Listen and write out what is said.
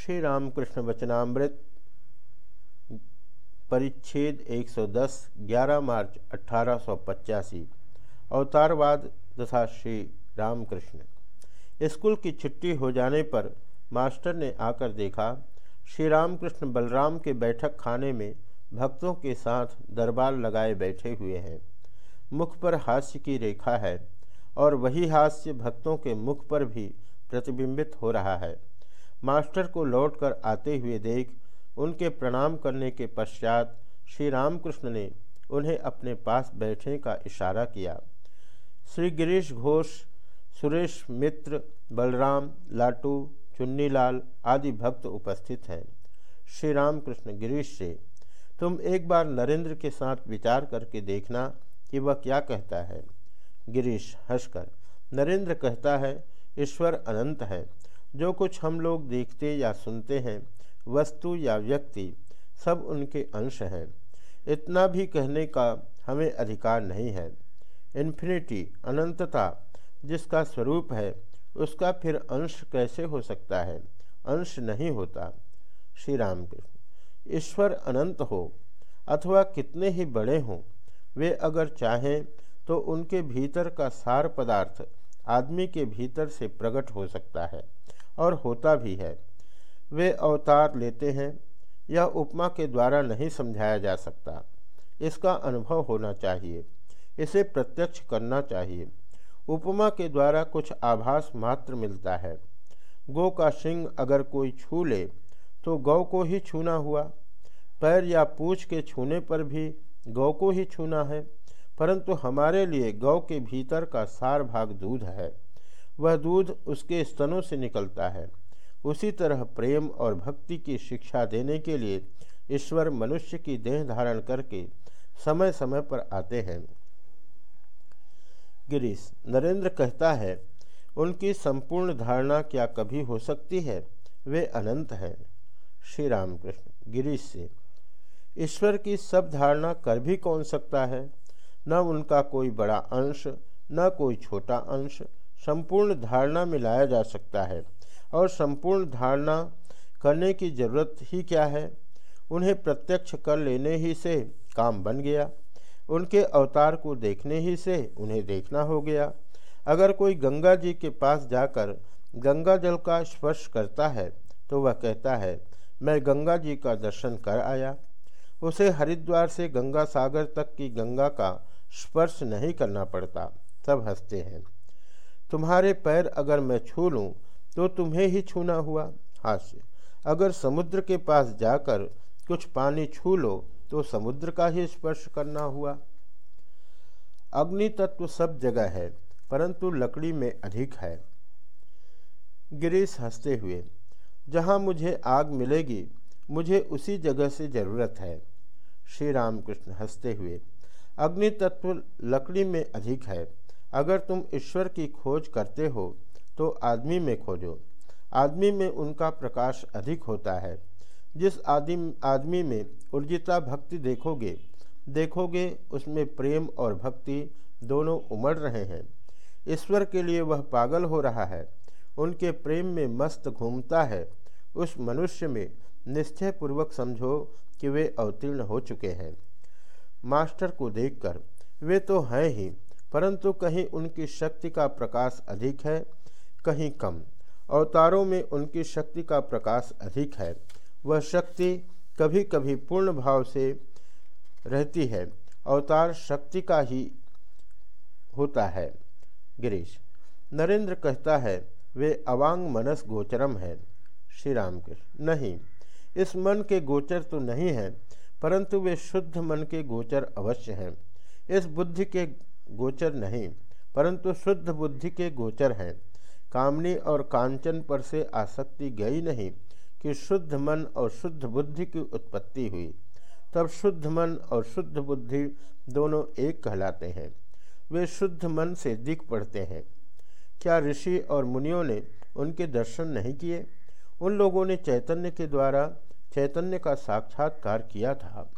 श्री रामकृष्ण वचनामृत, परिच्छेद 110 11 मार्च अठारह अवतारवाद तथा श्री रामकृष्ण स्कूल की छुट्टी हो जाने पर मास्टर ने आकर देखा श्री रामकृष्ण बलराम के बैठक खाने में भक्तों के साथ दरबार लगाए बैठे हुए हैं। मुख पर हास्य की रेखा है और वही हास्य भक्तों के मुख पर भी प्रतिबिंबित हो रहा है। मास्टर को लौटकर आते हुए देख, उनके प्रणाम करने के पश्चात श्री रामकृष्ण ने उन्हें अपने पास बैठने का इशारा किया। श्री गिरीश घोष, सुरेश मित्र, बलराम, लाटू, चुन्नीलाल आदि भक्त उपस्थित हैं। श्री रामकृष्ण गिरीश से, तुम एक बार नरेंद्र के साथ विचार करके देखना कि वह क्या कहता है। गिरीश हंसकर, नरेंद्र कहता है, ईश्वर अनंत है। जो कुछ हम लोग देखते या सुनते हैं, वस्तु या व्यक्ति, सब उनके अंश हैं। इतना भी कहने का हमें अधिकार नहीं है। इन्फिनिटी, अनंतता जिसका स्वरूप है, उसका फिर अंश कैसे हो सकता है? अंश नहीं होता। श्री राम ईश्वर अनंत हो, अथवा कितने ही बड़े हों, वे अगर चाहें तो उनके भीतर का सार पदार्थ आदमी के भीतर से प्रकट हो सकता है। और होता भी है। वे अवतार लेते हैं, यह उपमा के द्वारा नहीं समझाया जा सकता। इसका अनुभव होना चाहिए, इसे प्रत्यक्ष करना चाहिए। उपमा के द्वारा कुछ आभास मात्र मिलता है। गौ का सिंह अगर कोई छू ले तो गौ को ही छूना हुआ। पैर या पूछ के छूने पर भी गौ को ही छूना है, परंतु हमारे लिए गौ के भीतर का सार भाग दूध है। वह दूध उसके स्तनों से निकलता है। उसी तरह प्रेम और भक्ति की शिक्षा देने के लिए ईश्वर मनुष्य की देह धारण करके समय समय पर आते हैं। गिरीश, नरेंद्र कहता है, उनकी संपूर्ण धारणा क्या कभी हो सकती है? वे अनंत हैं। श्री रामकृष्ण गिरीश से, ईश्वर की सब धारणा कर भी कौन सकता है? न उनका कोई बड़ा अंश, न कोई छोटा अंश संपूर्ण धारणा में लाया जा सकता है। और संपूर्ण धारणा करने की ज़रूरत ही क्या है? उन्हें प्रत्यक्ष कर लेने ही से काम बन गया। उनके अवतार को देखने ही से उन्हें देखना हो गया। अगर कोई गंगा जी के पास जाकर गंगा जल का स्पर्श करता है तो वह कहता है, मैं गंगा जी का दर्शन कर आया। उसे हरिद्वार से गंगा सागर तक की गंगा का स्पर्श नहीं करना पड़ता। सब हँसते हैं। तुम्हारे पैर अगर मैं छू लूँ तो तुम्हें ही छूना हुआ। हास्य। अगर समुद्र के पास जाकर कुछ पानी छू लो तो समुद्र का ही स्पर्श करना हुआ। अग्नि तत्व सब जगह है, परंतु लकड़ी में अधिक है। गिरीश हँसते हुए, जहाँ मुझे आग मिलेगी, मुझे उसी जगह से ज़रूरत है। श्री रामकृष्ण हँसते हुए अग्नि तत्व लकड़ी में अधिक है अगर तुम ईश्वर की खोज करते हो तो आदमी में खोजो। आदमी में उनका प्रकाश अधिक होता है। जिस आदमी आदमी में ऊर्जिता भक्ति देखोगे देखोगे उसमें प्रेम और भक्ति दोनों उमड़ रहे हैं। ईश्वर के लिए वह पागल हो रहा है। उनके प्रेम में मस्त घूमता है। उस मनुष्य में निश्चय पूर्वक समझो कि वे अवतीर्ण हो चुके हैं। मास्टर को देखकर, वे तो हैं ही परंतु कहीं उनकी शक्ति का प्रकाश अधिक है, कहीं कम। अवतारों में उनकी शक्ति का प्रकाश अधिक है। वह शक्ति कभी कभी पूर्ण भाव से रहती है। अवतार शक्ति का ही होता है, गिरीश। नरेंद्र कहता है, वे अवांग मनस गोचरम है। श्री राम कृष्ण नहीं, इस मन के गोचर तो नहीं है, परंतु वे शुद्ध मन के गोचर अवश्य हैं। इस बुद्धि के गोचर नहीं, परंतु शुद्ध बुद्धि के गोचर हैं। कामनी और कांचन पर से आसक्ति गई नहीं कि शुद्ध मन और शुद्ध बुद्धि की उत्पत्ति हुई। तब शुद्ध मन और शुद्ध बुद्धि दोनों एक कहलाते हैं। वे शुद्ध मन से दिख पड़ते हैं। क्या ऋषि और मुनियों ने उनके दर्शन नहीं किए? उन लोगों ने चैतन्य के द्वारा चैतन्य का साक्षात्कार किया था।